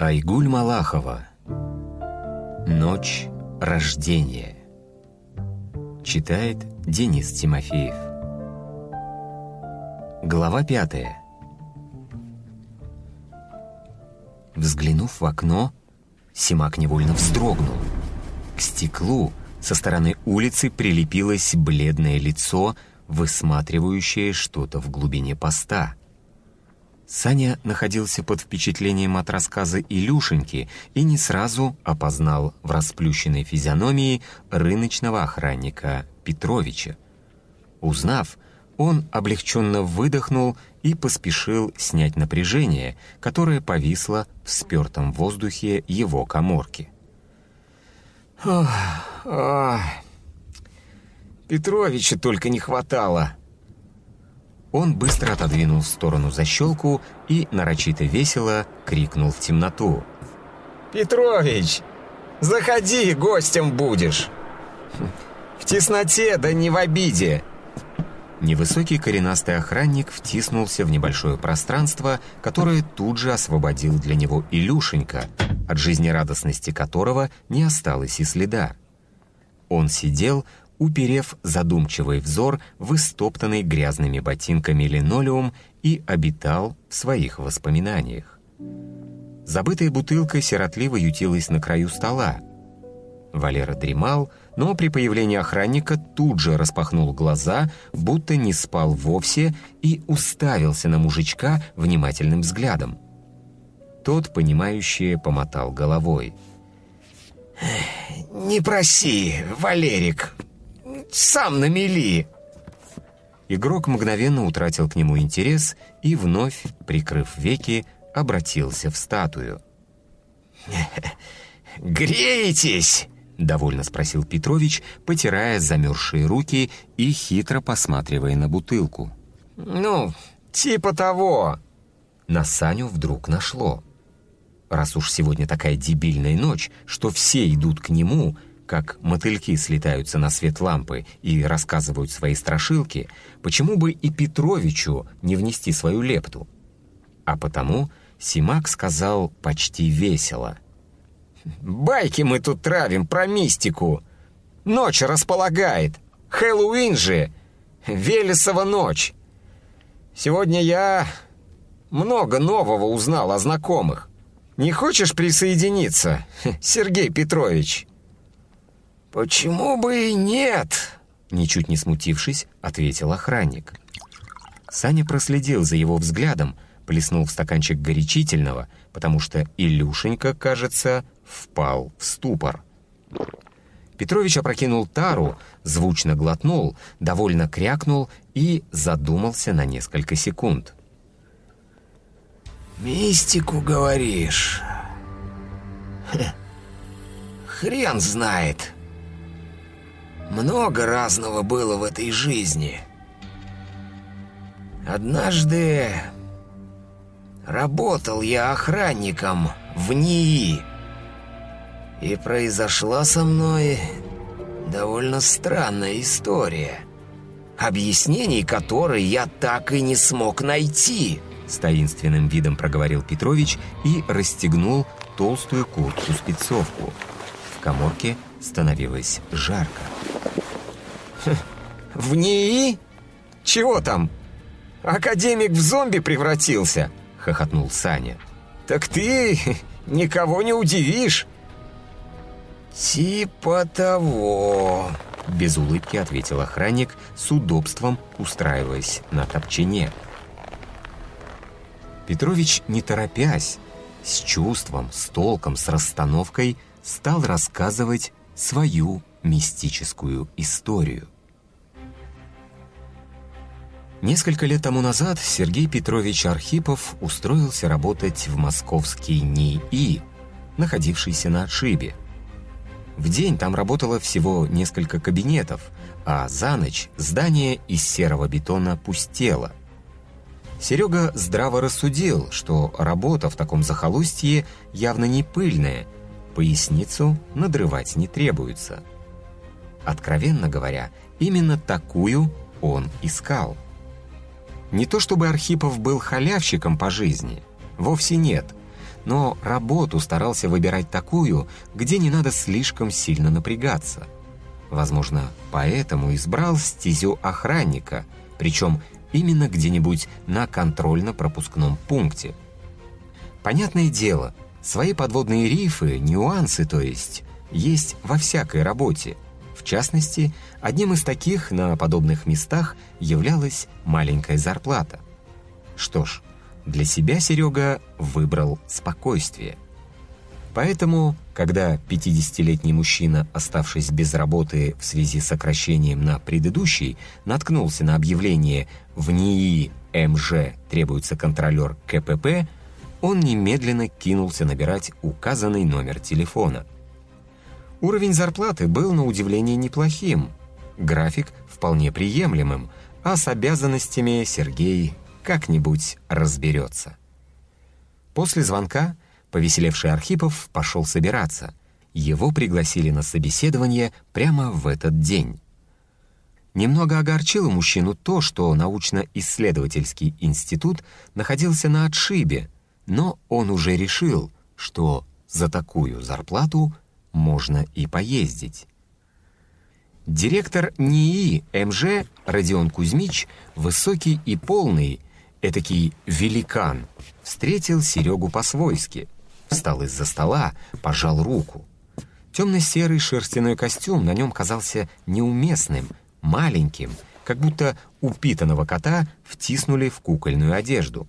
Айгуль Малахова. «Ночь рождения» Читает Денис Тимофеев. Глава пятая. Взглянув в окно, Симак невольно вздрогнул. К стеклу со стороны улицы прилепилось бледное лицо, высматривающее что-то в глубине поста — Саня находился под впечатлением от рассказа Илюшеньки и не сразу опознал в расплющенной физиономии рыночного охранника Петровича. Узнав, он облегченно выдохнул и поспешил снять напряжение, которое повисло в спертом воздухе его коморки. «Ох, ох, Петровича только не хватало!» Он быстро отодвинул в сторону защелку и нарочито весело крикнул в темноту. «Петрович, заходи, гостем будешь! В тесноте, да не в обиде!» Невысокий коренастый охранник втиснулся в небольшое пространство, которое тут же освободил для него Илюшенька, от жизнерадостности которого не осталось и следа. Он сидел, уперев задумчивый взор в истоптанный грязными ботинками линолеум и обитал в своих воспоминаниях. Забытая бутылка сиротливо ютилась на краю стола. Валера дремал, но при появлении охранника тут же распахнул глаза, будто не спал вовсе, и уставился на мужичка внимательным взглядом. Тот, понимающий, помотал головой. «Не проси, Валерик, сам на мели!» Игрок мгновенно утратил к нему интерес и, вновь, прикрыв веки, обратился в статую. «Греетесь?» — довольно спросил Петрович, потирая замерзшие руки и хитро посматривая на бутылку. «Ну, типа того!» На Саню вдруг нашло. Раз уж сегодня такая дебильная ночь, что все идут к нему — как мотыльки слетаются на свет лампы и рассказывают свои страшилки, почему бы и Петровичу не внести свою лепту? А потому Симак сказал почти весело. «Байки мы тут травим про мистику. Ночь располагает. Хэллоуин же. Велесова ночь. Сегодня я много нового узнал о знакомых. Не хочешь присоединиться, Сергей Петрович?» «Почему бы и нет?» Ничуть не смутившись, ответил охранник. Саня проследил за его взглядом, плеснул в стаканчик горячительного, потому что Илюшенька, кажется, впал в ступор. Петрович опрокинул тару, звучно глотнул, довольно крякнул и задумался на несколько секунд. «Мистику, говоришь?» «Хрен знает!» Много разного было в этой жизни. Однажды работал я охранником в НИИ. И произошла со мной довольно странная история, объяснений которой я так и не смог найти. С таинственным видом проговорил Петрович и расстегнул толстую куртку-спецовку. В коморке становилось жарко. «В НИИ? Чего там? Академик в зомби превратился?» — хохотнул Саня. «Так ты никого не удивишь!» «Типа того!» — без улыбки ответил охранник, с удобством устраиваясь на топчине. Петрович, не торопясь, с чувством, с толком, с расстановкой, стал рассказывать свою мистическую историю. Несколько лет тому назад Сергей Петрович Архипов устроился работать в московский НИИ, находившийся на отшибе. В день там работало всего несколько кабинетов, а за ночь здание из серого бетона пустело. Серега здраво рассудил, что работа в таком захолустье явно не пыльная, поясницу надрывать не требуется. Откровенно говоря, именно такую он искал. Не то чтобы Архипов был халявщиком по жизни, вовсе нет, но работу старался выбирать такую, где не надо слишком сильно напрягаться. Возможно, поэтому избрал стезю охранника, причем именно где-нибудь на контрольно-пропускном пункте. Понятное дело, свои подводные рифы, нюансы, то есть, есть во всякой работе. В частности, одним из таких на подобных местах являлась маленькая зарплата. Что ж, для себя Серега выбрал спокойствие. Поэтому, когда 50-летний мужчина, оставшись без работы в связи с сокращением на предыдущий, наткнулся на объявление «В НИИ МЖ требуется контролер КПП», он немедленно кинулся набирать указанный номер телефона. Уровень зарплаты был на удивление неплохим, график вполне приемлемым, а с обязанностями Сергей как-нибудь разберется. После звонка повеселевший Архипов пошел собираться. Его пригласили на собеседование прямо в этот день. Немного огорчило мужчину то, что научно-исследовательский институт находился на отшибе, но он уже решил, что за такую зарплату можно и поездить. Директор НИИ МЖ Родион Кузьмич, высокий и полный, этакий великан, встретил Серегу по-свойски, встал из-за стола, пожал руку. Темно-серый шерстяной костюм на нем казался неуместным, маленьким, как будто упитанного кота втиснули в кукольную одежду.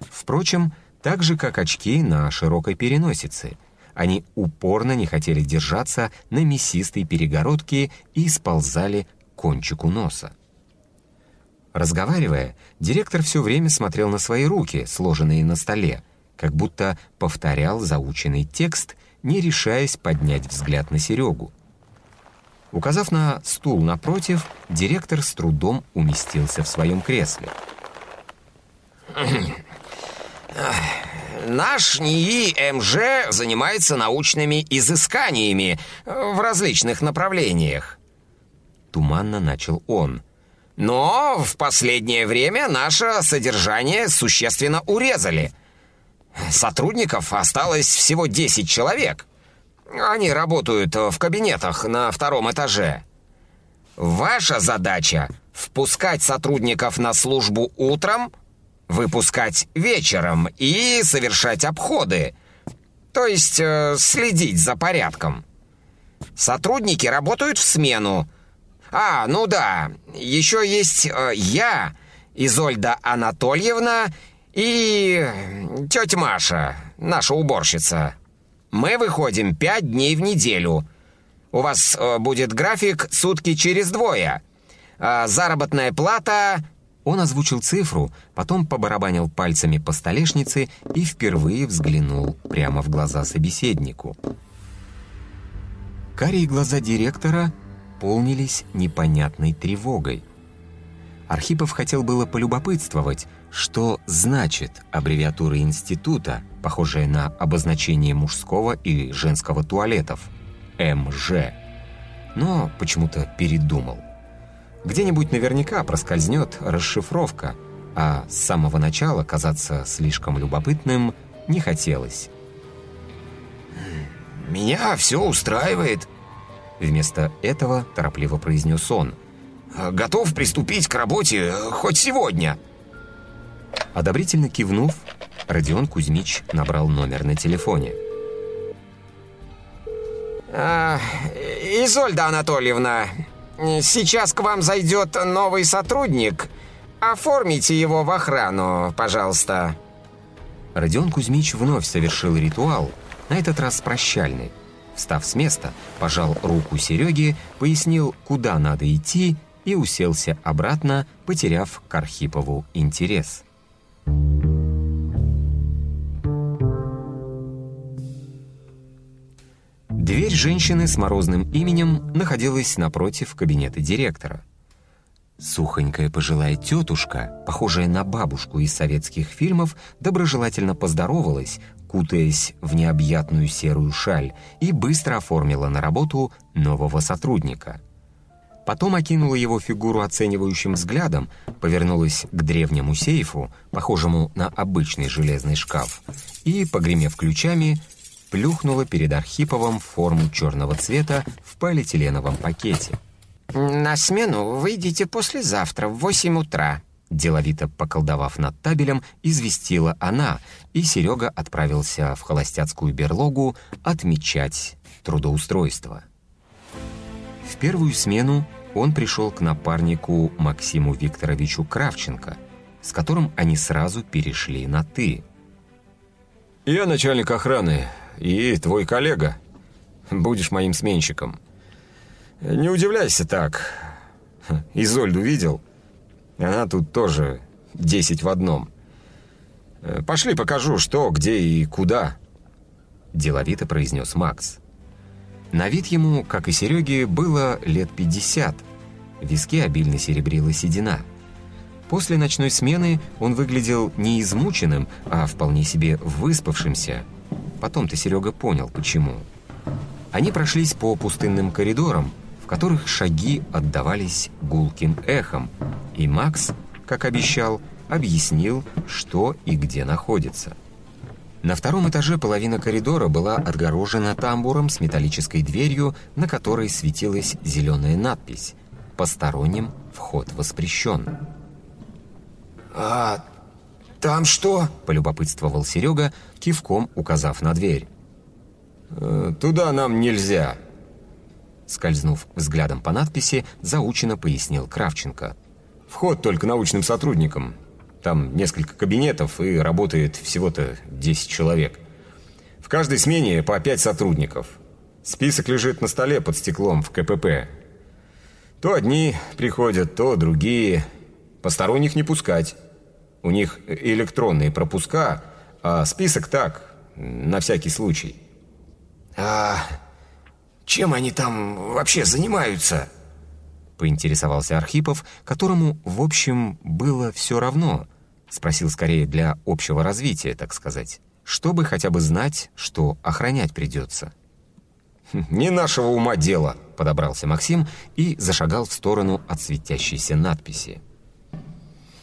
Впрочем, так же, как очки на широкой переносице. Они упорно не хотели держаться на мясистой перегородке и сползали к кончику носа. Разговаривая, директор все время смотрел на свои руки, сложенные на столе, как будто повторял заученный текст, не решаясь поднять взгляд на Серегу. Указав на стул напротив, директор с трудом уместился в своем кресле. Наш НИИ МЖ занимается научными изысканиями в различных направлениях. Туманно начал он. Но в последнее время наше содержание существенно урезали. Сотрудников осталось всего 10 человек. Они работают в кабинетах на втором этаже. Ваша задача — впускать сотрудников на службу утром, выпускать вечером и совершать обходы, то есть э, следить за порядком. Сотрудники работают в смену, а, ну да, еще есть э, я, Изольда Анатольевна и тетя Маша, наша уборщица. Мы выходим пять дней в неделю. У вас э, будет график сутки через двое. А заработная плата... Он озвучил цифру, потом побарабанил пальцами по столешнице и впервые взглянул прямо в глаза собеседнику. Карие глаза директора полнились непонятной тревогой. Архипов хотел было полюбопытствовать, что значит аббревиатура института, похожая на обозначение мужского и женского туалетов – МЖ. Но почему-то передумал. Где-нибудь наверняка проскользнет расшифровка, а с самого начала казаться слишком любопытным не хотелось. «Меня все устраивает», Вместо этого торопливо произнес он. «Готов приступить к работе хоть сегодня!» Одобрительно кивнув, Родион Кузьмич набрал номер на телефоне. А, «Изольда Анатольевна, сейчас к вам зайдет новый сотрудник. Оформите его в охрану, пожалуйста». Родион Кузьмич вновь совершил ритуал, на этот раз прощальный. Встав с места, пожал руку Сереге, пояснил, куда надо идти, и уселся обратно, потеряв к Архипову интерес. Дверь женщины с морозным именем находилась напротив кабинета директора. Сухонькая пожилая тетушка, похожая на бабушку из советских фильмов, доброжелательно поздоровалась, кутаясь в необъятную серую шаль, и быстро оформила на работу нового сотрудника. Потом окинула его фигуру оценивающим взглядом, повернулась к древнему сейфу, похожему на обычный железный шкаф, и, погремев ключами, плюхнула перед Архиповым форму черного цвета в полиэтиленовом пакете. «На смену выйдите послезавтра в восемь утра», Деловито поколдовав над табелем, известила она, и Серега отправился в холостяцкую берлогу отмечать трудоустройство. В первую смену он пришел к напарнику Максиму Викторовичу Кравченко, с которым они сразу перешли на «ты». «Я начальник охраны и твой коллега. Будешь моим сменщиком. Не удивляйся так. Изольду видел?» Она тут тоже десять в одном. «Пошли покажу, что, где и куда», — деловито произнес Макс. На вид ему, как и Сереге, было лет пятьдесят. Виски обильно серебрила седина. После ночной смены он выглядел не измученным, а вполне себе выспавшимся. Потом-то Серега понял, почему. Они прошлись по пустынным коридорам, в которых шаги отдавались гулким эхом, и Макс, как обещал, объяснил, что и где находится. На втором этаже половина коридора была отгорожена тамбуром с металлической дверью, на которой светилась зеленая надпись «Посторонним вход воспрещен». «А там что?» – полюбопытствовал Серега, кивком указав на дверь. «Э, «Туда нам нельзя», Скользнув взглядом по надписи, заучено пояснил Кравченко. «Вход только научным сотрудникам. Там несколько кабинетов и работает всего-то 10 человек. В каждой смене по 5 сотрудников. Список лежит на столе под стеклом в КПП. То одни приходят, то другие. Посторонних не пускать. У них электронные пропуска, а список так, на всякий случай». «А чем они там вообще занимаются?» Поинтересовался Архипов, которому, в общем, было все равно. Спросил скорее для общего развития, так сказать. Чтобы хотя бы знать, что охранять придется. «Не нашего ума дело», — подобрался Максим и зашагал в сторону от светящейся надписи.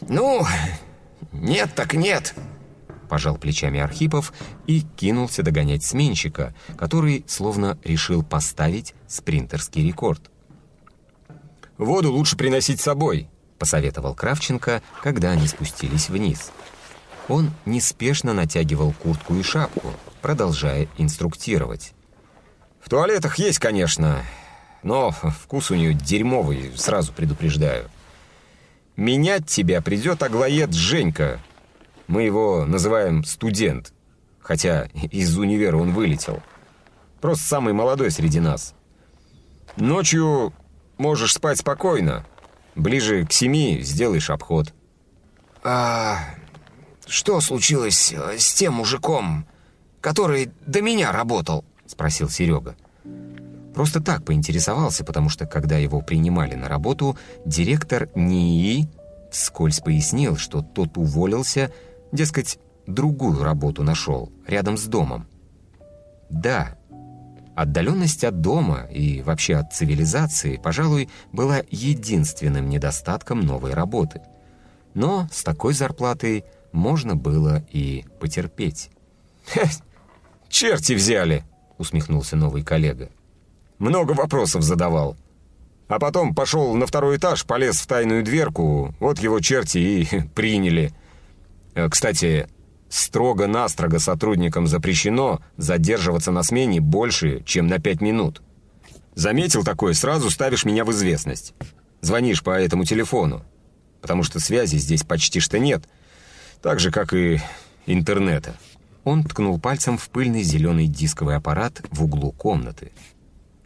«Ну, нет так нет», пожал плечами Архипов и кинулся догонять сменщика, который словно решил поставить спринтерский рекорд. «Воду лучше приносить с собой», — посоветовал Кравченко, когда они спустились вниз. Он неспешно натягивал куртку и шапку, продолжая инструктировать. «В туалетах есть, конечно, но вкус у нее дерьмовый, сразу предупреждаю. Менять тебя придет аглоед Женька, мы его называем «студент», хотя из универа он вылетел. Просто самый молодой среди нас. Ночью можешь спать спокойно. Ближе к семи сделаешь обход. «А что случилось э, с тем мужиком, который до меня работал?» — спросил Серега. Просто так поинтересовался, потому что, когда его принимали на работу, директор НИИ вскользь пояснил, что тот уволился Дескать, другую работу нашел, рядом с домом. Да, отдаленность от дома и вообще от цивилизации, пожалуй, была единственным недостатком новой работы. Но с такой зарплатой можно было и потерпеть. черти взяли!» — усмехнулся новый коллега. «Много вопросов задавал. А потом пошел на второй этаж, полез в тайную дверку, вот его черти и приняли». Э, кстати, строго-настрого сотрудникам запрещено задерживаться на смене больше, чем на пять минут. Заметил такое, сразу ставишь меня в известность. Звонишь по этому телефону, потому что связи здесь почти что нет, так же, как и интернета. Он ткнул пальцем в пыльный зеленый дисковый аппарат в углу комнаты.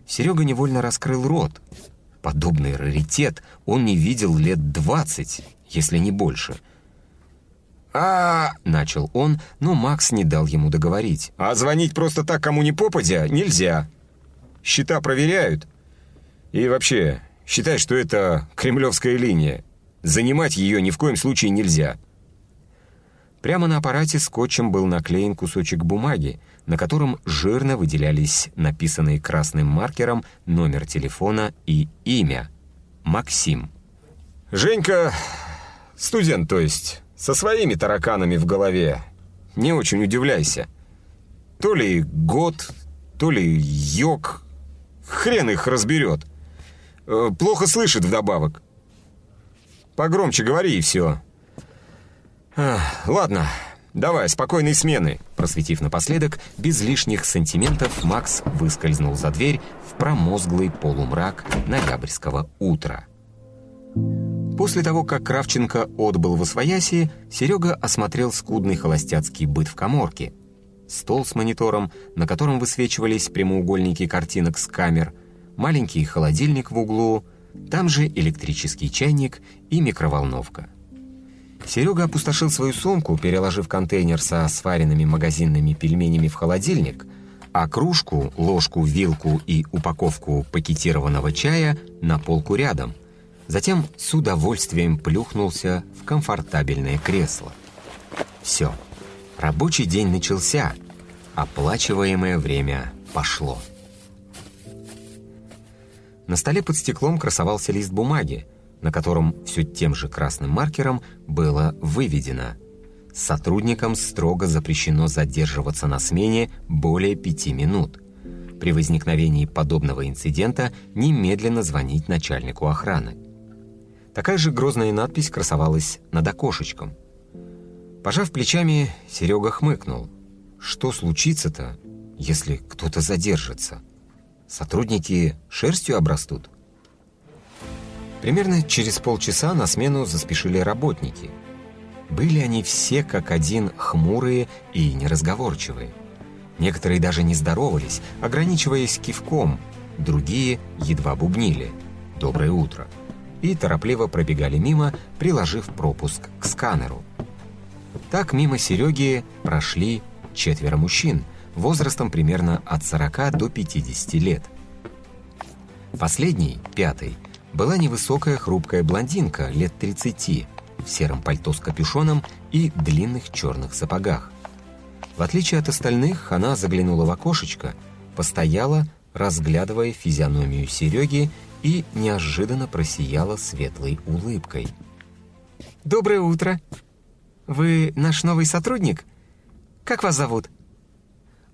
Серега невольно раскрыл рот. Подобный раритет он не видел лет двадцать, если не больше — «А...» — начал он, но Макс не дал ему договорить. «А звонить просто так, кому не попадя, нельзя. Счета проверяют. И вообще, считай, что это кремлевская линия. Занимать ее ни в коем случае нельзя». Прямо на аппарате скотчем был наклеен кусочек бумаги, на котором жирно выделялись написанные красным маркером номер телефона и имя. Максим. «Женька, студент, то есть, со своими тараканами в голове. Не очень удивляйся. То ли год, то ли йог. Хрен их разберет. Э, плохо слышит вдобавок. Погромче говори и все. ладно, давай, спокойной смены. Просветив напоследок, без лишних сантиментов Макс выскользнул за дверь в промозглый полумрак ноябрьского утра. После того, как Кравченко отбыл в Освояси, Серега осмотрел скудный холостяцкий быт в коморке. Стол с монитором, на котором высвечивались прямоугольники картинок с камер, маленький холодильник в углу, там же электрический чайник и микроволновка. Серега опустошил свою сумку, переложив контейнер со сваренными магазинными пельменями в холодильник, а кружку, ложку, вилку и упаковку пакетированного чая на полку рядом – Затем с удовольствием плюхнулся в комфортабельное кресло. Все. Рабочий день начался. Оплачиваемое время пошло. На столе под стеклом красовался лист бумаги, на котором все тем же красным маркером было выведено «Сотрудникам строго запрещено задерживаться на смене более пяти минут. При возникновении подобного инцидента немедленно звонить начальнику охраны». Такая же грозная надпись красовалась над окошечком. Пожав плечами, Серега хмыкнул. Что случится-то, если кто-то задержится? Сотрудники шерстью обрастут? Примерно через полчаса на смену заспешили работники. Были они все как один хмурые и неразговорчивые. Некоторые даже не здоровались, ограничиваясь кивком, другие едва бубнили «Доброе утро» и торопливо пробегали мимо, приложив пропуск к сканеру. Так мимо Сереги прошли четверо мужчин, возрастом примерно от 40 до 50 лет. Последний, пятый, была невысокая хрупкая блондинка лет 30 в сером пальто с капюшоном и длинных черных сапогах. В отличие от остальных, она заглянула в окошечко, постояла, разглядывая физиономию Сереги и неожиданно просияла светлой улыбкой. «Доброе утро! Вы наш новый сотрудник? Как вас зовут?»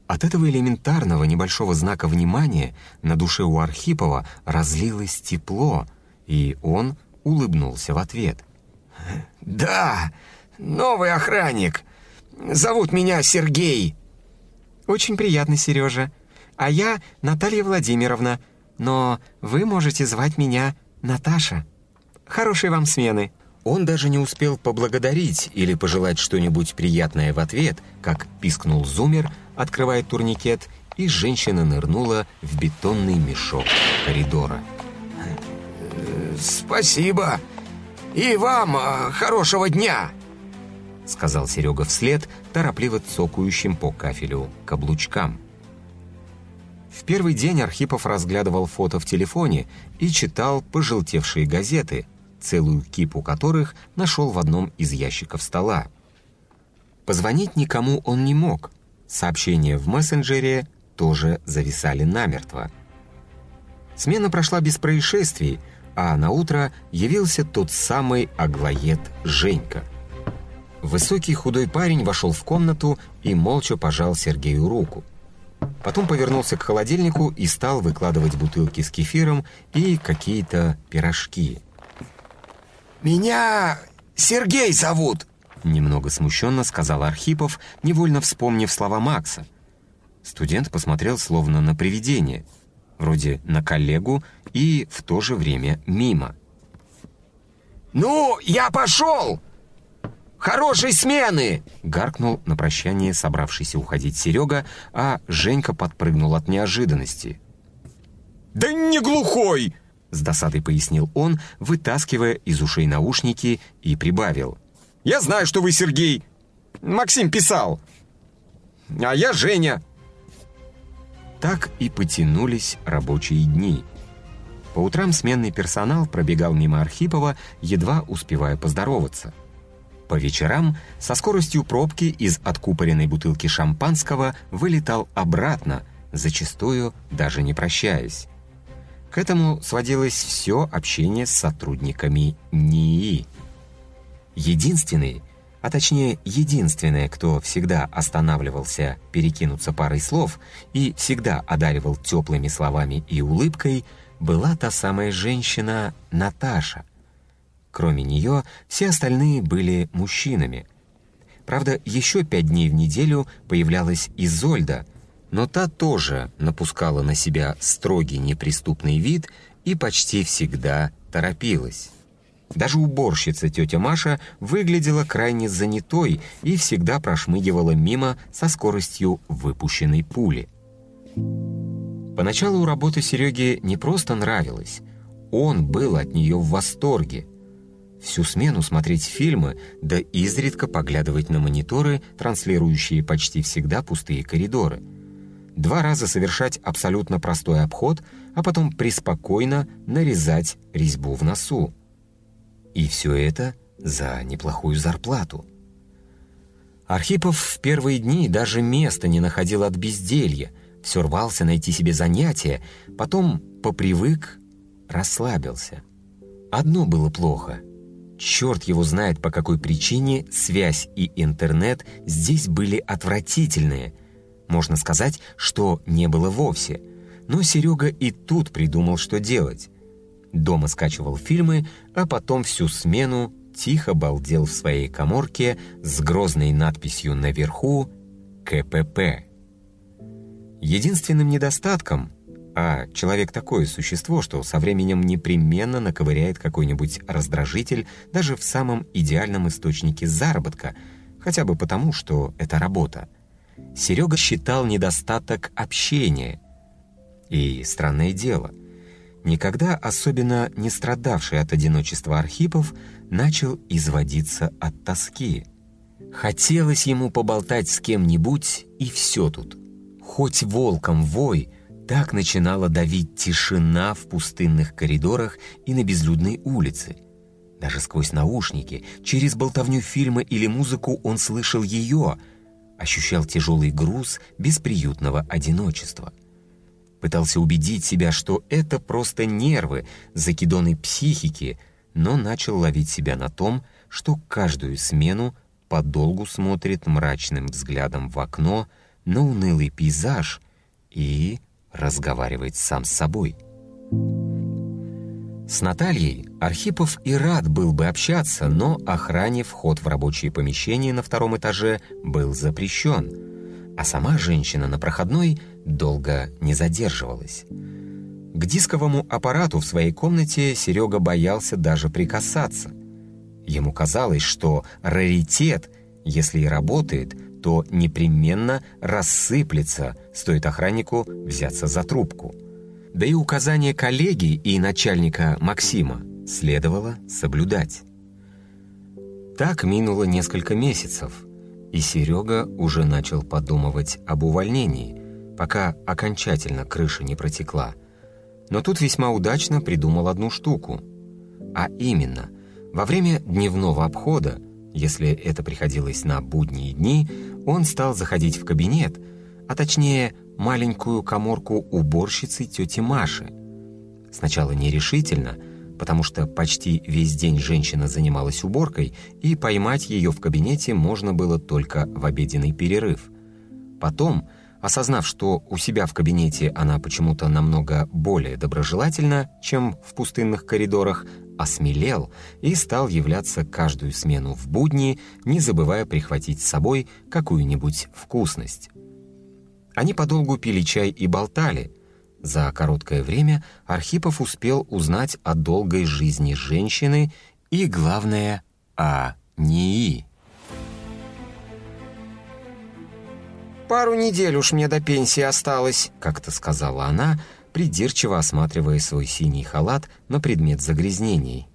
От этого элементарного небольшого знака внимания на душе у Архипова разлилось тепло, и он улыбнулся в ответ. «Да, новый охранник. Зовут меня Сергей». «Очень приятно, Сережа. А я Наталья Владимировна, но вы можете звать меня Наташа. Хорошей вам смены». Он даже не успел поблагодарить или пожелать что-нибудь приятное в ответ, как пискнул зумер, открывая турникет, и женщина нырнула в бетонный мешок коридора. «Спасибо! И вам а, хорошего дня!» Сказал Серега вслед, торопливо цокающим по кафелю каблучкам. В первый день Архипов разглядывал фото в телефоне и читал пожелтевшие газеты, целую кипу которых нашел в одном из ящиков стола. Позвонить никому он не мог. Сообщения в мессенджере тоже зависали намертво. Смена прошла без происшествий, а на утро явился тот самый аглоед Женька. Высокий худой парень вошел в комнату и молча пожал Сергею руку. Потом повернулся к холодильнику и стал выкладывать бутылки с кефиром и какие-то пирожки. «Меня Сергей зовут!» Немного смущенно сказал Архипов, невольно вспомнив слова Макса. Студент посмотрел словно на привидение, вроде на коллегу и в то же время мимо. «Ну, я пошел!» Хорошей смены!» Гаркнул на прощание собравшийся уходить Серега, а Женька подпрыгнул от неожиданности. «Да не глухой!» С досадой пояснил он, вытаскивая из ушей наушники и прибавил. «Я знаю, что вы Сергей. Максим писал. А я Женя». Так и потянулись рабочие дни. По утрам сменный персонал пробегал мимо Архипова, едва успевая поздороваться – по вечерам со скоростью пробки из откупоренной бутылки шампанского вылетал обратно, зачастую даже не прощаясь. К этому сводилось все общение с сотрудниками НИИ. Единственный, а точнее единственная, кто всегда останавливался перекинуться парой слов и всегда одаривал теплыми словами и улыбкой, была та самая женщина Наташа. Кроме нее, все остальные были мужчинами. Правда, еще пять дней в неделю появлялась Изольда, но та тоже напускала на себя строгий неприступный вид и почти всегда торопилась. Даже уборщица тетя Маша выглядела крайне занятой и всегда прошмыгивала мимо со скоростью выпущенной пули. Поначалу работа Сереге не просто нравилась, он был от нее в восторге. Всю смену смотреть фильмы, да изредка поглядывать на мониторы, транслирующие почти всегда пустые коридоры. Два раза совершать абсолютно простой обход, а потом преспокойно нарезать резьбу в носу. И все это за неплохую зарплату. Архипов в первые дни даже места не находил от безделья, все рвался найти себе занятие, потом попривык, расслабился. Одно было плохо. Черт его знает, по какой причине связь и интернет здесь были отвратительные. Можно сказать, что не было вовсе. Но Серега и тут придумал, что делать. Дома скачивал фильмы, а потом всю смену тихо балдел в своей коморке с грозной надписью наверху «КПП». Единственным недостатком, а человек такое существо, что со временем непременно наковыряет какой-нибудь раздражитель даже в самом идеальном источнике заработка, хотя бы потому, что это работа. Серега считал недостаток общения. И странное дело — никогда особенно не страдавший от одиночества Архипов, начал изводиться от тоски. Хотелось ему поболтать с кем-нибудь, и все тут. Хоть волком вой, так начинала давить тишина в пустынных коридорах и на безлюдной улице. Даже сквозь наушники, через болтовню фильма или музыку он слышал ее, ощущал тяжелый груз бесприютного одиночества — пытался убедить себя, что это просто нервы, закидоны психики, но начал ловить себя на том, что каждую смену подолгу смотрит мрачным взглядом в окно на унылый пейзаж и разговаривает сам с собой. С Натальей Архипов и рад был бы общаться, но охране вход в рабочие помещения на втором этаже был запрещен, а сама женщина на проходной – долго не задерживалась. К дисковому аппарату в своей комнате Серега боялся даже прикасаться. Ему казалось, что раритет, если и работает, то непременно рассыплется, стоит охраннику взяться за трубку. Да и указания коллеги и начальника Максима следовало соблюдать. Так минуло несколько месяцев, и Серега уже начал подумывать об увольнении – пока окончательно крыша не протекла. Но тут весьма удачно придумал одну штуку. А именно, во время дневного обхода, если это приходилось на будние дни, он стал заходить в кабинет, а точнее маленькую коморку уборщицы тети Маши. Сначала нерешительно, потому что почти весь день женщина занималась уборкой, и поймать ее в кабинете можно было только в обеденный перерыв. Потом Осознав, что у себя в кабинете она почему-то намного более доброжелательна, чем в пустынных коридорах, осмелел и стал являться каждую смену в будни, не забывая прихватить с собой какую-нибудь вкусность. Они подолгу пили чай и болтали. За короткое время Архипов успел узнать о долгой жизни женщины и, главное, о НИИ. Пару недель уж мне до пенсии осталось», — как-то сказала она, придирчиво осматривая свой синий халат на предмет загрязнений.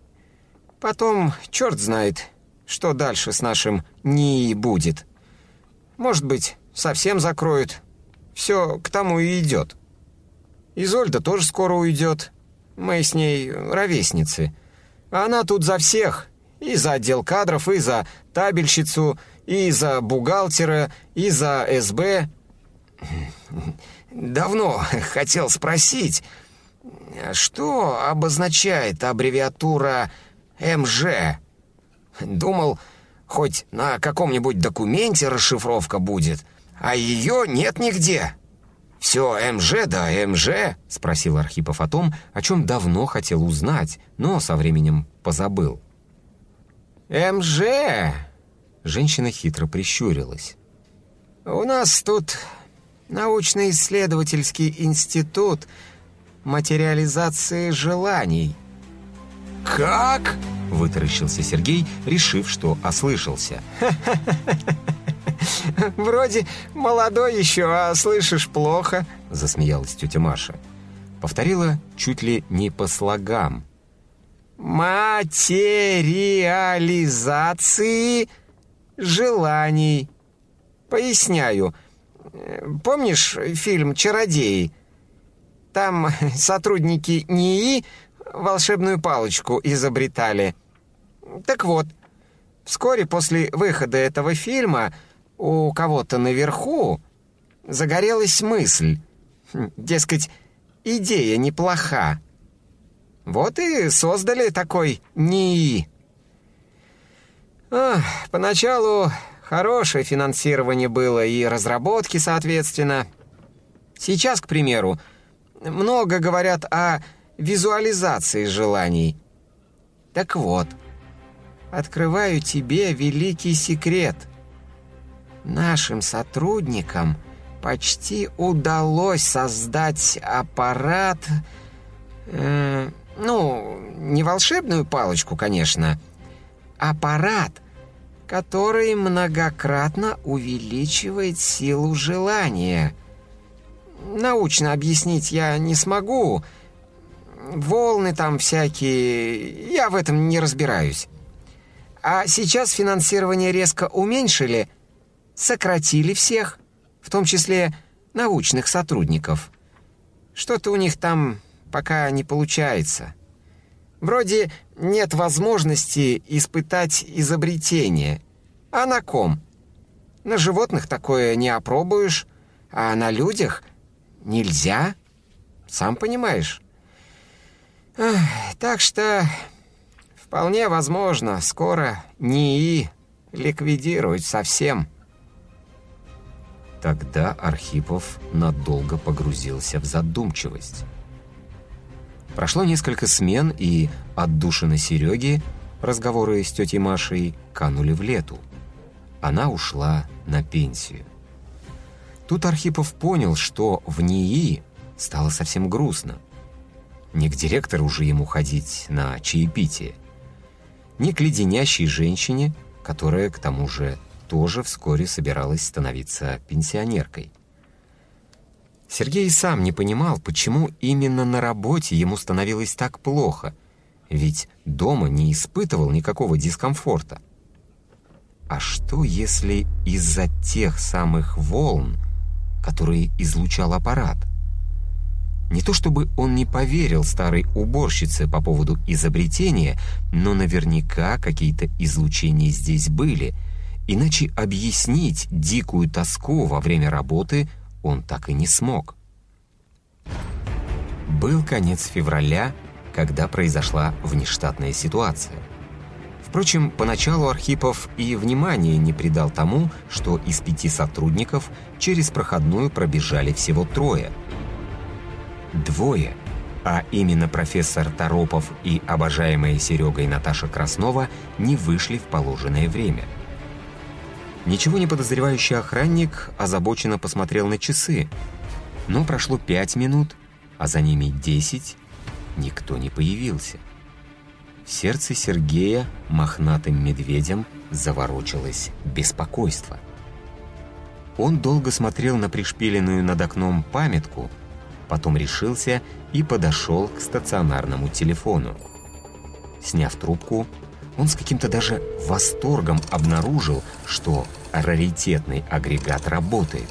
«Потом черт знает, что дальше с нашим НИИ будет. Может быть, совсем закроют. Все к тому и идет. Изольда тоже скоро уйдет. Мы с ней ровесницы. Она тут за всех. И за отдел кадров, и за табельщицу, и за бухгалтера, и за СБ. Давно хотел спросить, Что обозначает аббревиатура МЖ? Думал, хоть на каком-нибудь документе расшифровка будет, а ее нет нигде. «Все МЖ да МЖ?» — спросил Архипов о том, о чем давно хотел узнать, но со временем позабыл. «МЖ?» — женщина хитро прищурилась. «У нас тут научно-исследовательский институт материализации желаний». «Как?» — вытаращился Сергей, решив, что ослышался. «Вроде молодой еще, а слышишь плохо», — засмеялась тетя Маша. Повторила чуть ли не по слогам. «Материализации желаний». Поясняю. Помнишь фильм «Чародеи»? Там сотрудники НИИ волшебную палочку изобретали. Так вот, вскоре после выхода этого фильма у кого-то наверху загорелась мысль. Дескать, идея неплоха. Вот и создали такой НИИ. Ах, поначалу хорошее финансирование было и разработки, соответственно. Сейчас, к примеру, много говорят о визуализации желаний. Так вот, открываю тебе великий секрет — Нашим сотрудникам почти удалось создать аппарат... Э, ну, не волшебную палочку, конечно. Аппарат, который многократно увеличивает силу желания. Научно объяснить я не смогу. Волны там всякие... Я в этом не разбираюсь. А сейчас финансирование резко уменьшили — сократили всех, в том числе научных сотрудников. Что-то у них там пока не получается. Вроде нет возможности испытать изобретение. А на ком? На животных такое не опробуешь, а на людях нельзя. Сам понимаешь. Эх, так что вполне возможно скоро НИИ ликвидируют совсем. Тогда Архипов надолго погрузился в задумчивость. Прошло несколько смен, и отдушины Сереги, разговоры с тетей Машей, канули в лету. Она ушла на пенсию. Тут Архипов понял, что в НИИ стало совсем грустно. Не к директору уже ему ходить на чаепитие, не к леденящей женщине, которая, к тому же, тоже вскоре собиралась становиться пенсионеркой. Сергей сам не понимал, почему именно на работе ему становилось так плохо, ведь дома не испытывал никакого дискомфорта. А что, если из-за тех самых волн, которые излучал аппарат? Не то чтобы он не поверил старой уборщице по поводу изобретения, но наверняка какие-то излучения здесь были — Иначе объяснить дикую тоску во время работы он так и не смог. Был конец февраля, когда произошла внештатная ситуация. Впрочем, поначалу Архипов и внимания не придал тому, что из пяти сотрудников через проходную пробежали всего трое. Двое, а именно профессор Торопов и обожаемая Серегой Наташа Краснова, не вышли в положенное время – Ничего не подозревающий охранник озабоченно посмотрел на часы. Но прошло пять минут, а за ними десять. Никто не появился. В сердце Сергея мохнатым медведем заворочилось беспокойство. Он долго смотрел на пришпиленную над окном памятку, потом решился и подошел к стационарному телефону. Сняв трубку, он с каким-то даже восторгом обнаружил, что раритетный агрегат работает.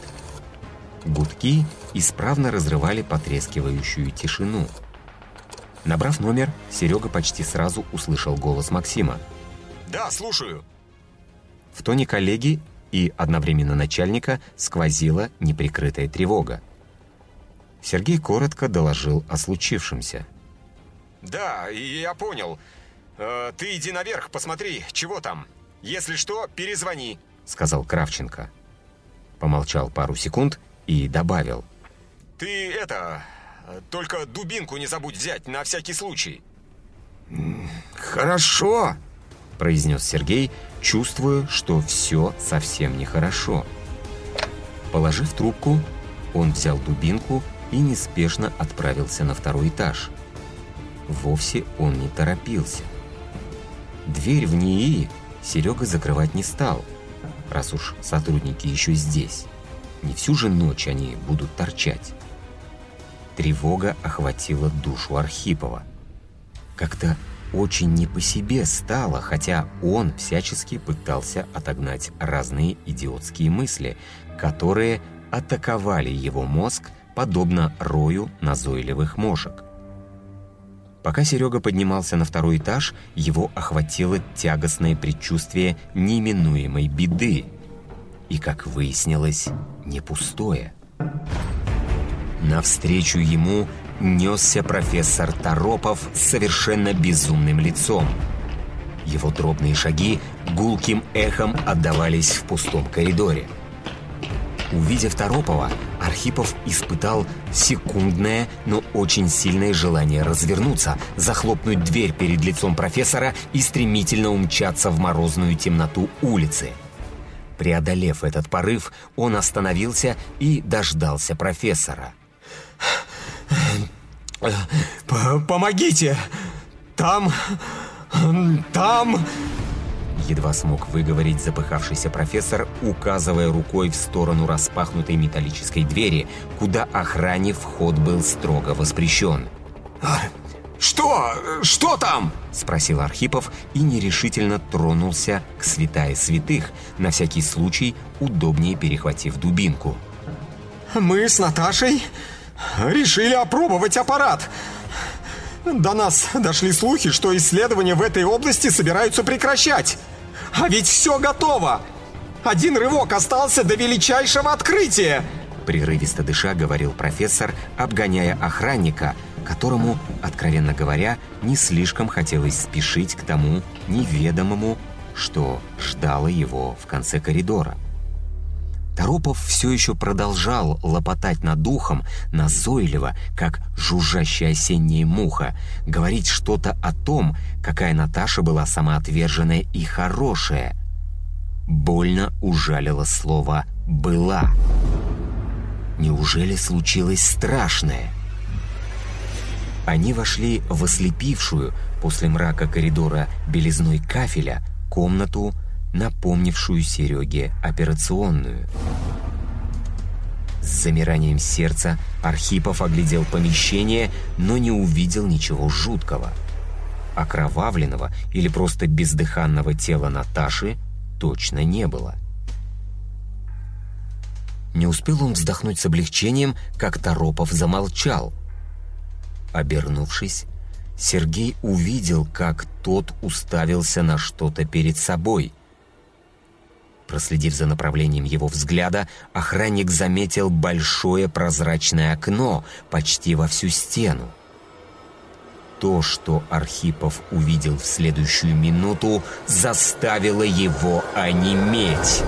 Гудки исправно разрывали потрескивающую тишину. Набрав номер, Серега почти сразу услышал голос Максима. «Да, слушаю». В тоне коллеги и одновременно начальника сквозила неприкрытая тревога. Сергей коротко доложил о случившемся. «Да, я понял. Э, ты иди наверх, посмотри, чего там. Если что, перезвони», — сказал Кравченко. Помолчал пару секунд и добавил. «Ты это... Только дубинку не забудь взять на всякий случай». «Хорошо», — произнес Сергей, чувствуя, что все совсем нехорошо. Положив трубку, он взял дубинку и неспешно отправился на второй этаж. Вовсе он не торопился. Дверь в НИИ Серега закрывать не стал, раз уж сотрудники еще здесь. Не всю же ночь они будут торчать. Тревога охватила душу Архипова. Как-то очень не по себе стало, хотя он всячески пытался отогнать разные идиотские мысли, которые атаковали его мозг, подобно рою назойливых мошек. Пока Серега поднимался на второй этаж, его охватило тягостное предчувствие неминуемой беды. И, как выяснилось, не пустое. Навстречу ему несся профессор Торопов с совершенно безумным лицом. Его дробные шаги гулким эхом отдавались в пустом коридоре. Увидев Торопова, Архипов испытал секундное, но очень сильное желание развернуться, захлопнуть дверь перед лицом профессора и стремительно умчаться в морозную темноту улицы. Преодолев этот порыв, он остановился и дождался профессора. «Помогите! Там... там...» Едва смог выговорить запыхавшийся профессор, указывая рукой в сторону распахнутой металлической двери, куда охране вход был строго воспрещен. «Что? Что там?» – спросил Архипов и нерешительно тронулся к святая святых, на всякий случай удобнее перехватив дубинку. «Мы с Наташей решили опробовать аппарат. До нас дошли слухи, что исследования в этой области собираются прекращать. А ведь все готово! Один рывок остался до величайшего открытия!» Прерывисто дыша говорил профессор, обгоняя охранника, которому, откровенно говоря, не слишком хотелось спешить к тому неведомому, что ждало его в конце коридора. Торопов все еще продолжал лопотать над духом, назойливо, как жужжащая осенняя муха, говорить что-то о том, какая Наташа была самоотверженная и хорошая. Больно ужалило слово «была». Неужели случилось страшное? Они вошли в ослепившую после мрака коридора белизной кафеля комнату, напомнившую Сереге операционную. С замиранием сердца Архипов оглядел помещение, но не увидел ничего жуткого. Окровавленного или просто бездыханного тела Наташи точно не было. Не успел он вздохнуть с облегчением, как Торопов замолчал. Обернувшись, Сергей увидел, как тот уставился на что-то перед собой. Проследив за направлением его взгляда, охранник заметил большое прозрачное окно почти во всю стену. То, что Архипов увидел в следующую минуту, заставило его онеметь.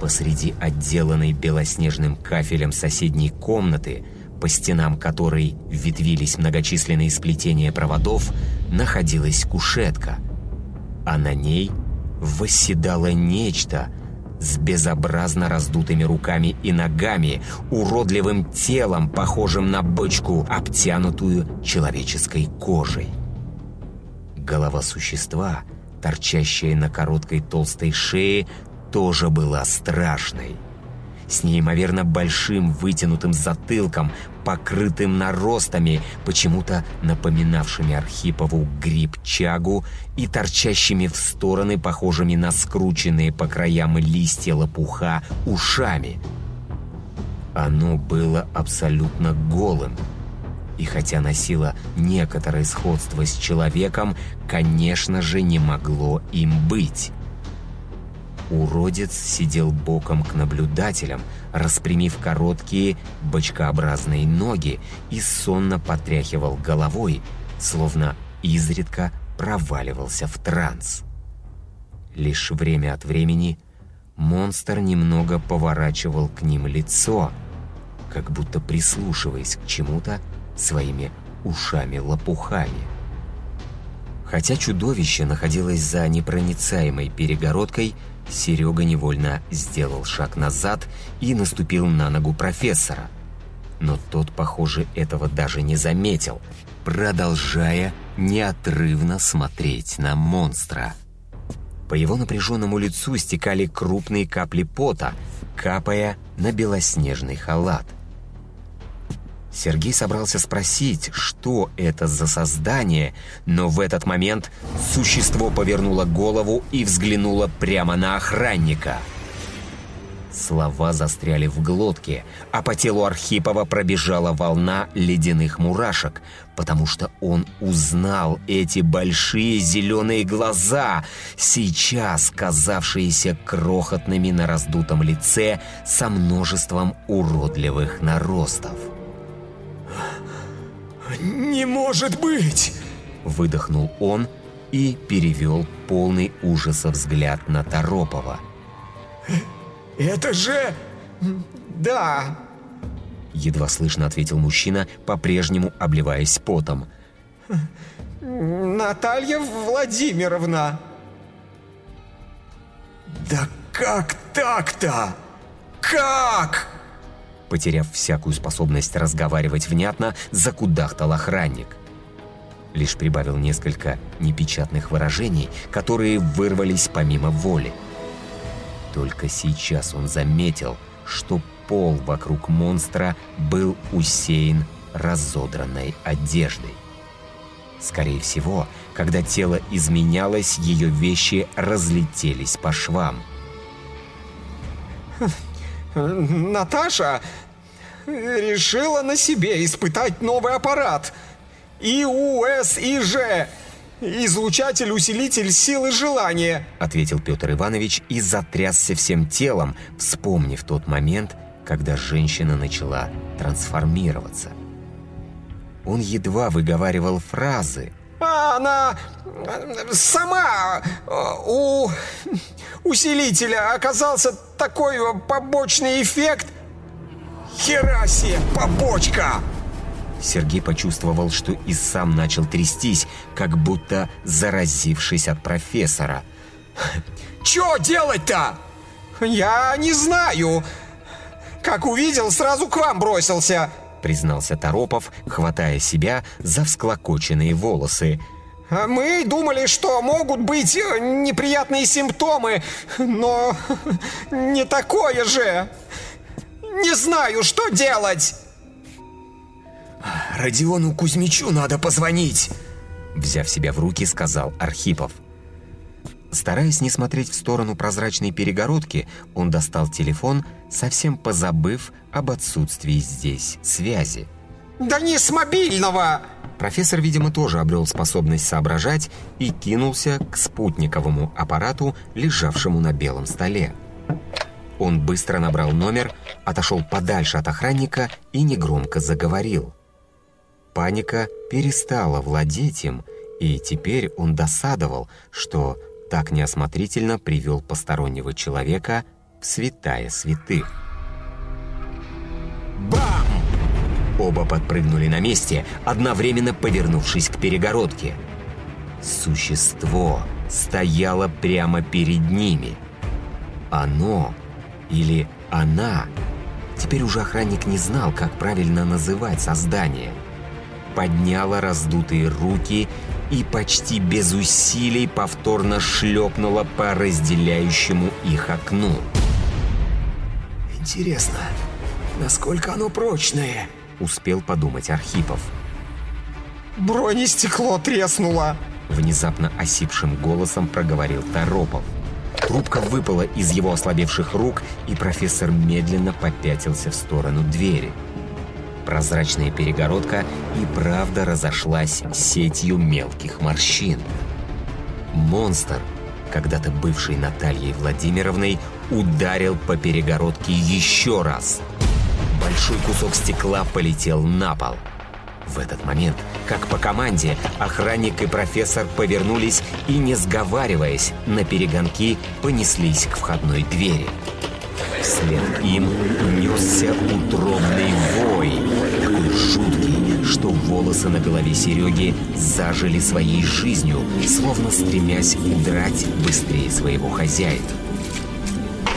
Посреди отделанной белоснежным кафелем соседней комнаты, по стенам которой ветвились многочисленные сплетения проводов, находилась кушетка, а на ней – восседало нечто с безобразно раздутыми руками и ногами, уродливым телом, похожим на бочку, обтянутую человеческой кожей. Голова существа, торчащая на короткой толстой шее, тоже была страшной – с неимоверно большим вытянутым затылком, покрытым наростами, почему-то напоминавшими Архипову гриб-чагу и торчащими в стороны, похожими на скрученные по краям листья лопуха, ушами. Оно было абсолютно голым, и хотя носило некоторое сходство с человеком, конечно же, не могло им быть. Уродец сидел боком к наблюдателям, распрямив короткие бочкообразные ноги и сонно потряхивал головой, словно изредка проваливался в транс. Лишь время от времени монстр немного поворачивал к ним лицо, как будто прислушиваясь к чему-то своими ушами-лопухами. Хотя чудовище находилось за непроницаемой перегородкой, Серега невольно сделал шаг назад и наступил на ногу профессора. Но тот, похоже, этого даже не заметил, продолжая неотрывно смотреть на монстра. По его напряженному лицу стекали крупные капли пота, капая на белоснежный халат – Сергей собрался спросить, что это за создание, но в этот момент существо повернуло голову и взглянуло прямо на охранника. Слова застряли в глотке, а по телу Архипова пробежала волна ледяных мурашек, потому что он узнал эти большие зеленые глаза, сейчас казавшиеся крохотными на раздутом лице со множеством уродливых наростов. «Не может быть!» Выдохнул он и перевел полный ужаса взгляд на Торопова. «Это же... да...» Едва слышно ответил мужчина, по-прежнему обливаясь потом. «Наталья Владимировна!» «Да как так-то? Как?» Потеряв всякую способность разговаривать внятно, закудахтал охранник. Лишь прибавил несколько непечатных выражений, которые вырвались помимо воли. Только сейчас он заметил, что пол вокруг монстра был усеян разодранной одеждой. Скорее всего, когда тело изменялось, ее вещи разлетелись по швам. Наташа решила на себе испытать новый аппарат. ИУСИЖ. Излучатель-усилитель силы желания, ответил Петр Иванович и затрясся всем телом, вспомнив тот момент, когда женщина начала трансформироваться. Он едва выговаривал фразы. А она сама у усилителя оказался такой побочный эффект. Хераси, побочка! Сергей почувствовал, что и сам начал трястись, как будто заразившись от профессора. «Чё делать-то?» «Я не знаю. Как увидел, сразу к вам бросился», признался Торопов, хватая себя за всклокоченные волосы. Мы думали, что могут быть э, неприятные симптомы, но не такое же. Не знаю, что делать. Родиону Кузьмичу надо позвонить, взяв себя в руки, сказал Архипов. Стараясь не смотреть в сторону прозрачной перегородки, он достал телефон, совсем позабыв об отсутствии здесь связи. «Да не с мобильного!» Профессор, видимо, тоже обрел способность соображать и кинулся к спутниковому аппарату, лежавшему на белом столе. Он быстро набрал номер, отошел подальше от охранника и негромко заговорил. Паника перестала владеть им, и теперь он досадовал, что так неосмотрительно привел постороннего человека в святая святых. Бам! Оба подпрыгнули на месте, одновременно повернувшись к перегородке. Существо стояло прямо перед ними. Оно или она, теперь уже охранник не знал, как правильно называть создание, подняла раздутые руки и почти без усилий повторно шлепнула по разделяющему их окну. «Интересно, насколько оно прочное?» успел подумать Архипов. «Бронестекло треснуло!» Внезапно осипшим голосом проговорил Торопов. Трубка выпала из его ослабевших рук, и профессор медленно попятился в сторону двери. Прозрачная перегородка и правда разошлась сетью мелких морщин. Монстр когда-то бывший Натальей Владимировной, ударил по перегородке еще раз. Большой кусок стекла полетел на пол. В этот момент, как по команде, охранник и профессор повернулись и, не сговариваясь, на перегонки понеслись к входной двери. Вслед им несся утробный вой, такой жуткий, что волосы на голове Сереги зажили своей жизнью, словно стремясь удрать быстрее своего хозяина.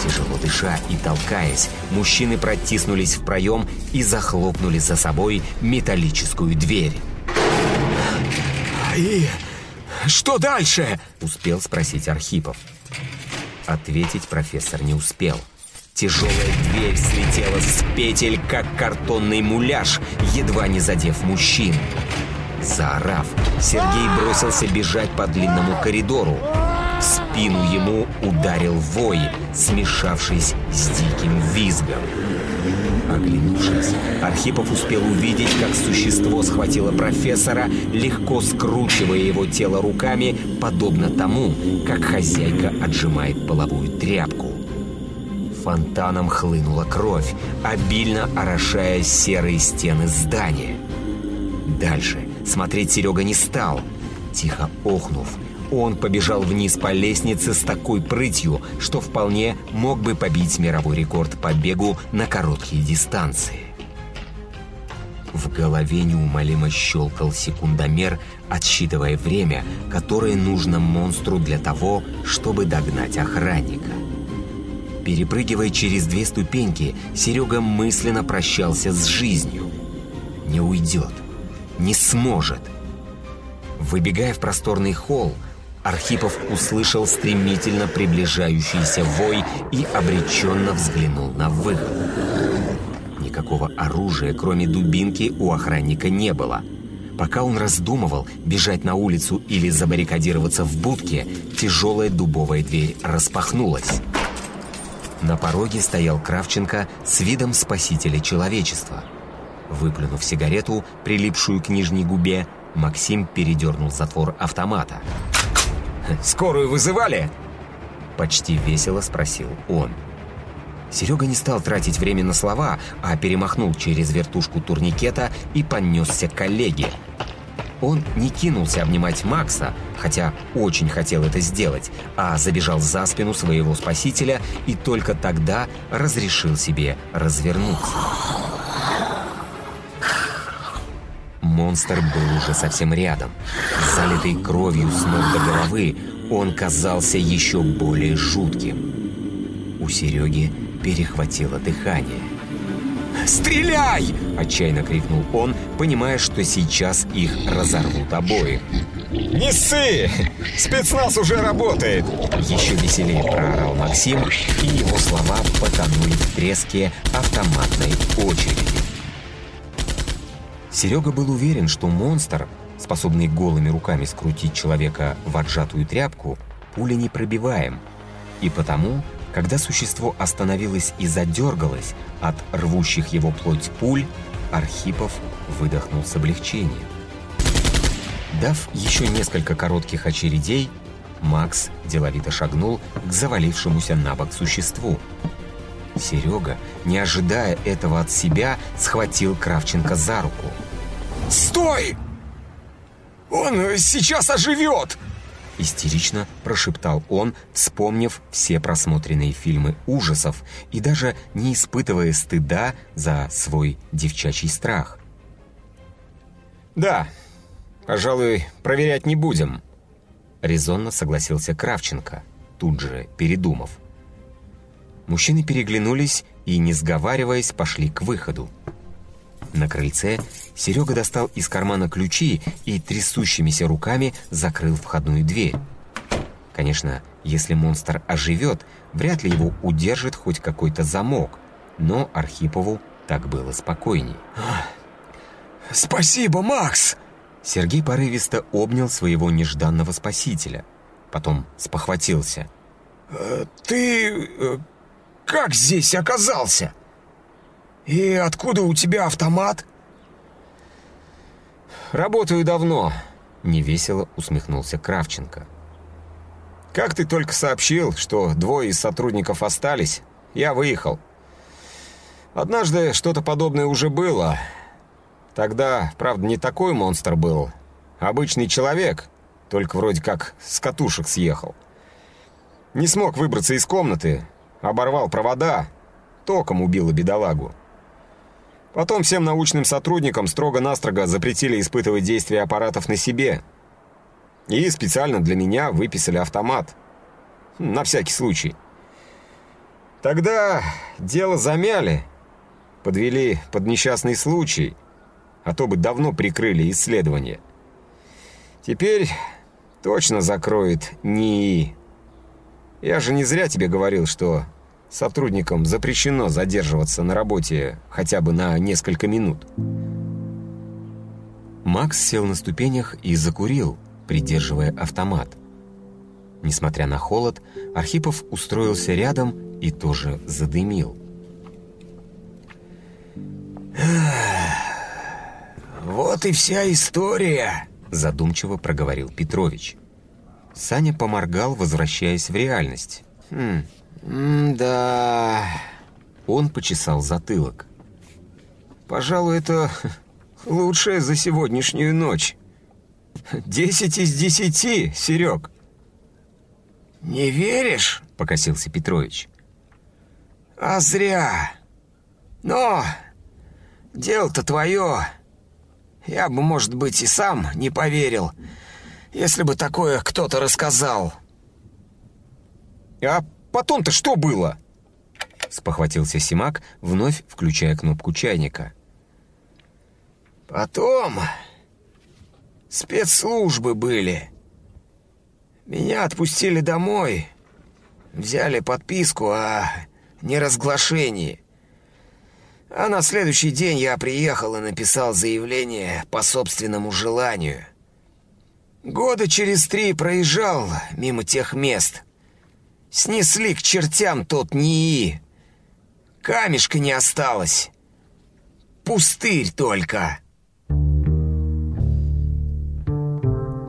Тяжело дыша и толкаясь, мужчины протиснулись в проем и захлопнули за собой металлическую дверь. «И что дальше?» — успел спросить Архипов. Ответить профессор не успел. Тяжелая дверь слетела с петель, как картонный муляж, едва не задев мужчин. Заорав, Сергей бросился бежать по длинному коридору. В спину ему ударил вой, смешавшись с диким визгом. Оглянувшись, Архипов успел увидеть, как существо схватило профессора, легко скручивая его тело руками, подобно тому, как хозяйка отжимает половую тряпку. Фонтаном хлынула кровь, обильно орошая серые стены здания. Дальше смотреть Серега не стал. Тихо охнув, он побежал вниз по лестнице с такой прытью, что вполне мог бы побить мировой рекорд по бегу на короткие дистанции. В голове неумолимо щелкал секундомер, отсчитывая время, которое нужно монстру для того, чтобы догнать охранника. Перепрыгивая через две ступеньки, Серега мысленно прощался с жизнью. Не уйдет, не сможет. Выбегая в просторный холл, Архипов услышал стремительно приближающийся вой и обреченно взглянул на выход. Никакого оружия, кроме дубинки, у охранника не было. Пока он раздумывал, бежать на улицу или забаррикадироваться в будке, тяжелая дубовая дверь распахнулась. На пороге стоял Кравченко с видом спасителя человечества. Выплюнув сигарету, прилипшую к нижней губе, Максим передернул затвор автомата. «Скорую вызывали?» Почти весело спросил он. Серега не стал тратить время на слова, а перемахнул через вертушку турникета и понесся к коллеге, он не кинулся обнимать Макса, хотя очень хотел это сделать, а забежал за спину своего спасителя и только тогда разрешил себе развернуться. Монстр был уже совсем рядом. Залитый кровью с ног до головы, он казался еще более жутким. У Сереги перехватило дыхание. «Стреляй!» – отчаянно крикнул он, понимая, что сейчас их разорвут обоих. «Не ссы! Спецназ уже работает!» Еще веселее проорал Максим, и его слова потонули в треске автоматной очереди. Серега был уверен, что монстр, способный голыми руками скрутить человека в отжатую тряпку, пули не пробиваем, и потому когда существо остановилось и задергалось от рвущих его плоть пуль, Архипов выдохнул с облегчением. Дав еще несколько коротких очередей, Макс деловито шагнул к завалившемуся на бок существу. Серега, не ожидая этого от себя, схватил Кравченко за руку. «Стой! Он сейчас оживет!» Истерично прошептал он, вспомнив все просмотренные фильмы ужасов и даже не испытывая стыда за свой девчачий страх. «Да, пожалуй, проверять не будем», — резонно согласился Кравченко, тут же передумав. Мужчины переглянулись и, не сговариваясь, пошли к выходу. На крыльце Серега достал из кармана ключи и трясущимися руками закрыл входную дверь. Конечно, если монстр оживет, вряд ли его удержит хоть какой-то замок, но Архипову так было спокойней. «Спасибо, Макс!» Сергей порывисто обнял своего нежданного спасителя. Потом спохватился. «Э, «Ты э, как здесь оказался?» «И откуда у тебя автомат?» «Работаю давно», — невесело усмехнулся Кравченко. Как ты только сообщил, что двое из сотрудников остались, я выехал. Однажды что-то подобное уже было. Тогда, правда, не такой монстр был. Обычный человек, только вроде как с катушек съехал. Не смог выбраться из комнаты, оборвал провода, током убила бедолагу. Потом всем научным сотрудникам строго-настрого запретили испытывать действия аппаратов на себе. И специально для меня выписали автомат. На всякий случай. Тогда дело замяли, подвели под несчастный случай, а то бы давно прикрыли исследование. Теперь точно закроет НИИ. Я же не зря тебе говорил, что сотрудникам запрещено задерживаться на работе хотя бы на несколько минут. Макс сел на ступенях и закурил, придерживая автомат. Несмотря на холод, Архипов устроился рядом и тоже задымил. «Вот и вся история», — задумчиво проговорил Петрович. Саня поморгал, возвращаясь в реальность. «Хм, да...» Он почесал затылок. «Пожалуй, это лучшее за сегодняшнюю ночь. Десять из десяти, Серег!» «Не веришь?» — покосился Петрович. «А зря. Но дело-то твое. Я бы, может быть, и сам не поверил, если бы такое кто-то рассказал». «А потом-то что было?» Спохватился Симак, вновь включая кнопку чайника. «Потом спецслужбы были. Меня отпустили домой, взяли подписку о неразглашении. А на следующий день я приехал и написал заявление по собственному желанию. Года через три проезжал мимо тех мест. Снесли к чертям тот НИИ. Камешка не осталось. Пустырь только.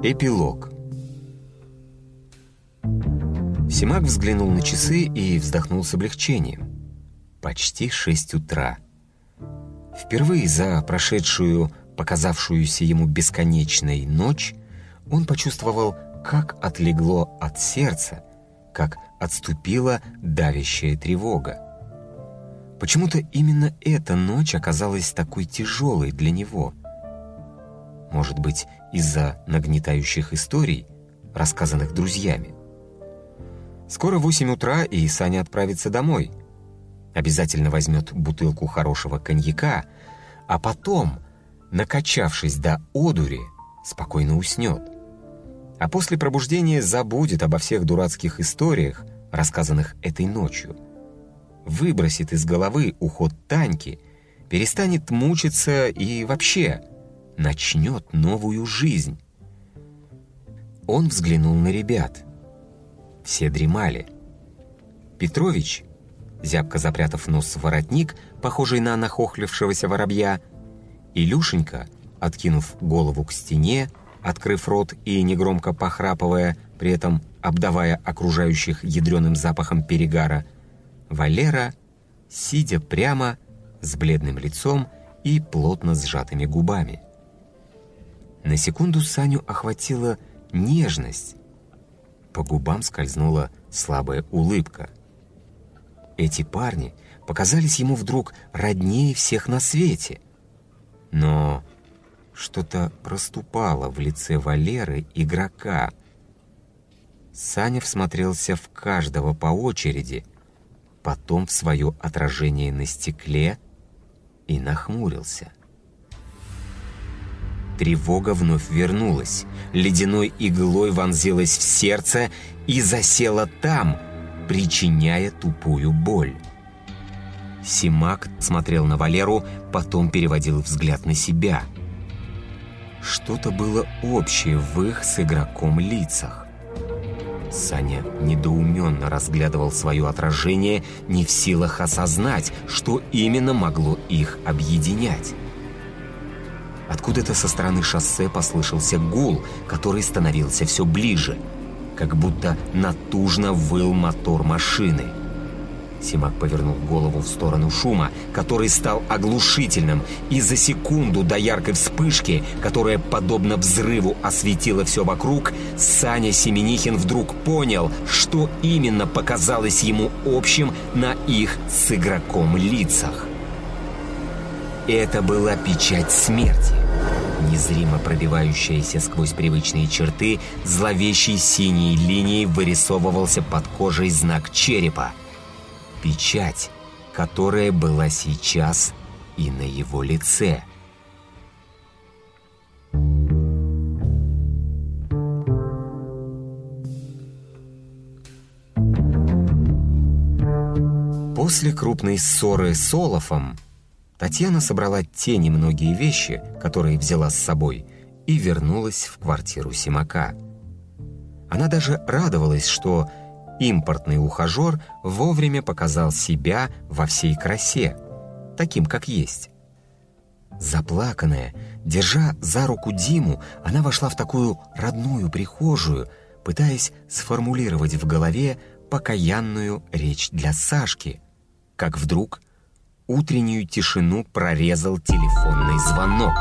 Эпилог Симак взглянул на часы и вздохнул с облегчением. Почти шесть утра. Впервые за прошедшую, показавшуюся ему бесконечной ночь, он почувствовал, как отлегло от сердца, как отступила давящая тревога. Почему-то именно эта ночь оказалась такой тяжелой для него. Может быть, из-за нагнетающих историй, рассказанных друзьями. Скоро восемь утра, и Саня отправится домой. Обязательно возьмет бутылку хорошего коньяка, а потом, накачавшись до одури, спокойно уснет. А после пробуждения забудет обо всех дурацких историях, рассказанных этой ночью. Выбросит из головы уход Таньки, перестанет мучиться и вообще начнет новую жизнь. Он взглянул на ребят — все дремали. Петрович, зябко запрятав нос в воротник, похожий на нахохлившегося воробья, Илюшенька, откинув голову к стене, открыв рот и негромко похрапывая, при этом обдавая окружающих ядреным запахом перегара, Валера, сидя прямо, с бледным лицом и плотно сжатыми губами. На секунду Саню охватила нежность, по губам скользнула слабая улыбка. Эти парни показались ему вдруг роднее всех на свете. Но что-то проступало в лице Валеры, игрока. Саня всмотрелся в каждого по очереди, потом в свое отражение на стекле и нахмурился. Тревога вновь вернулась, ледяной иглой вонзилась в сердце и засела там, причиняя тупую боль. Симак смотрел на Валеру, потом переводил взгляд на себя. Что-то было общее в их с игроком лицах. Саня недоуменно разглядывал свое отражение, не в силах осознать, что именно могло их объединять. Откуда-то со стороны шоссе послышался гул, который становился все ближе. как будто натужно выл мотор машины. Симак повернул голову в сторону шума, который стал оглушительным, и за секунду до яркой вспышки, которая, подобно взрыву, осветила все вокруг, Саня Семенихин вдруг понял, что именно показалось ему общим на их с игроком лицах. Это была печать смерти. Незримо пробивающаяся сквозь привычные черты, зловещей синей линией вырисовывался под кожей знак черепа. Печать, которая была сейчас и на его лице. После крупной ссоры с Олафом Татьяна собрала те немногие вещи, которые взяла с собой, и вернулась в квартиру Симака. Она даже радовалась, что импортный ухажер вовремя показал себя во всей красе, таким, как есть. Заплаканная, держа за руку Диму, она вошла в такую родную прихожую, пытаясь сформулировать в голове покаянную речь для Сашки, как вдруг утреннюю тишину прорезал телефонный звонок.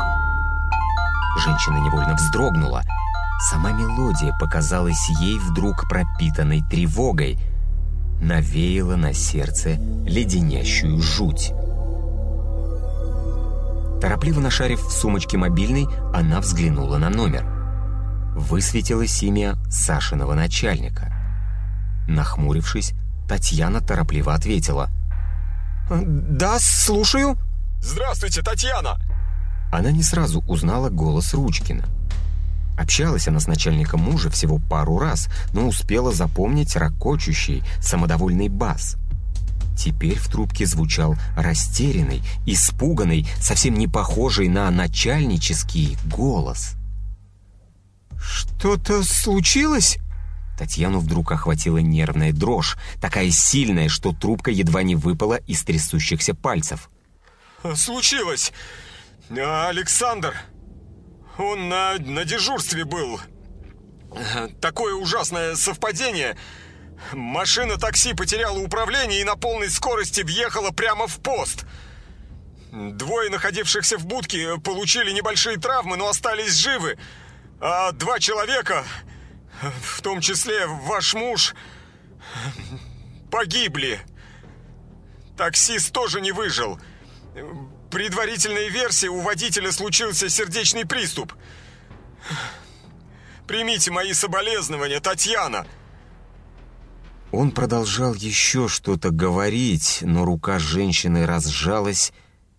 Женщина невольно вздрогнула. Сама мелодия показалась ей вдруг пропитанной тревогой, навеяла на сердце леденящую жуть. Торопливо нашарив в сумочке мобильный, она взглянула на номер. Высветилось имя Сашиного начальника. Нахмурившись, Татьяна торопливо ответила — «Да, слушаю». «Здравствуйте, Татьяна!» Она не сразу узнала голос Ручкина. Общалась она с начальником мужа всего пару раз, но успела запомнить ракочущий, самодовольный бас. Теперь в трубке звучал растерянный, испуганный, совсем не похожий на начальнический голос. «Что-то случилось?» Татьяну вдруг охватила нервная дрожь, такая сильная, что трубка едва не выпала из трясущихся пальцев. «Случилось! Александр! Он на, на дежурстве был. Такое ужасное совпадение. Машина такси потеряла управление и на полной скорости въехала прямо в пост. Двое находившихся в будке получили небольшие травмы, но остались живы. А два человека в том числе ваш муж, погибли. Таксист тоже не выжил. Предварительная версия, у водителя случился сердечный приступ. Примите мои соболезнования, Татьяна. Он продолжал еще что-то говорить, но рука женщины разжалась,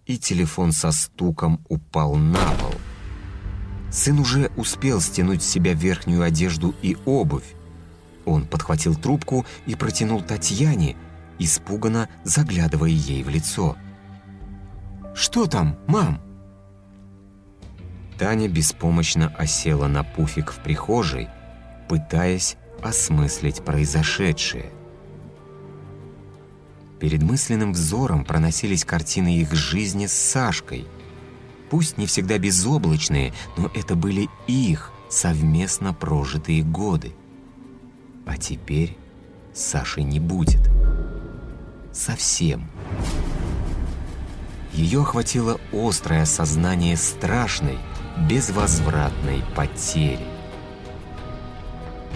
и телефон со стуком упал на пол. Сын уже успел стянуть с себя верхнюю одежду и обувь. Он подхватил трубку и протянул Татьяне, испуганно заглядывая ей в лицо. «Что там, мам?» Таня беспомощно осела на пуфик в прихожей, пытаясь осмыслить произошедшее. Перед мысленным взором проносились картины их жизни с Сашкой – Пусть не всегда безоблачные, но это были их совместно прожитые годы. А теперь Саши не будет. Совсем. Ее охватило острое осознание страшной, безвозвратной потери.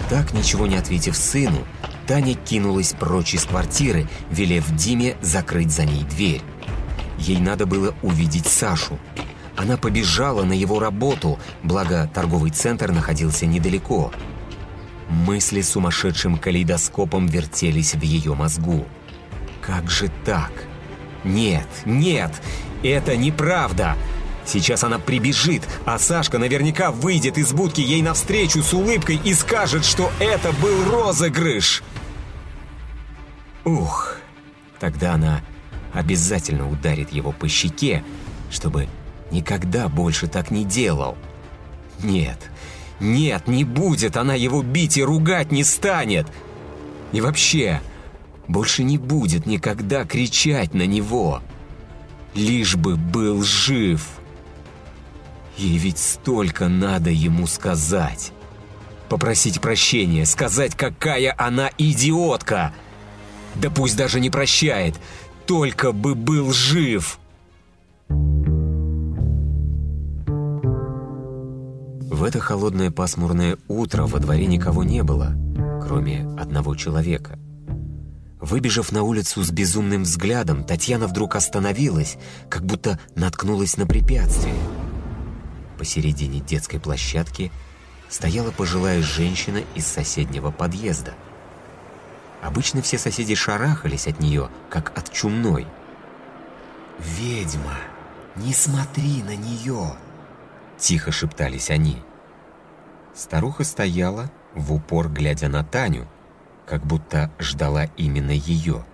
Так, ничего не ответив сыну, Таня кинулась прочь из квартиры, велев Диме закрыть за ней дверь. Ей надо было увидеть Сашу, она побежала на его работу, благо торговый центр находился недалеко. Мысли сумасшедшим калейдоскопом вертелись в ее мозгу. «Как же так? Нет, нет, это неправда!» Сейчас она прибежит, а Сашка наверняка выйдет из будки ей навстречу с улыбкой и скажет, что это был розыгрыш. Ух, тогда она обязательно ударит его по щеке, чтобы никогда больше так не делал. Нет, нет, не будет она его бить и ругать не станет. И вообще, больше не будет никогда кричать на него. Лишь бы был жив. Ей ведь столько надо ему сказать. Попросить прощения, сказать, какая она идиотка. Да пусть даже не прощает, только бы был жив. В это холодное пасмурное утро во дворе никого не было, кроме одного человека. Выбежав на улицу с безумным взглядом, Татьяна вдруг остановилась, как будто наткнулась на препятствие. Посередине детской площадки стояла пожилая женщина из соседнего подъезда. Обычно все соседи шарахались от нее, как от чумной. «Ведьма, не смотри на нее!» Тихо шептались они. Старуха стояла, в упор глядя на Таню, как будто ждала именно ее.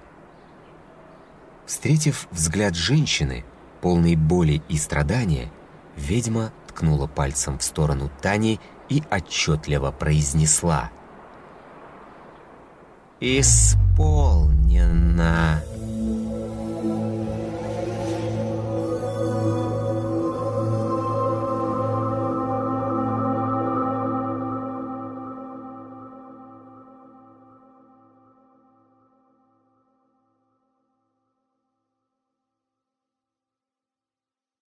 Встретив взгляд женщины, полной боли и страдания, ведьма ткнула пальцем в сторону Тани и отчетливо произнесла «Исполнено!»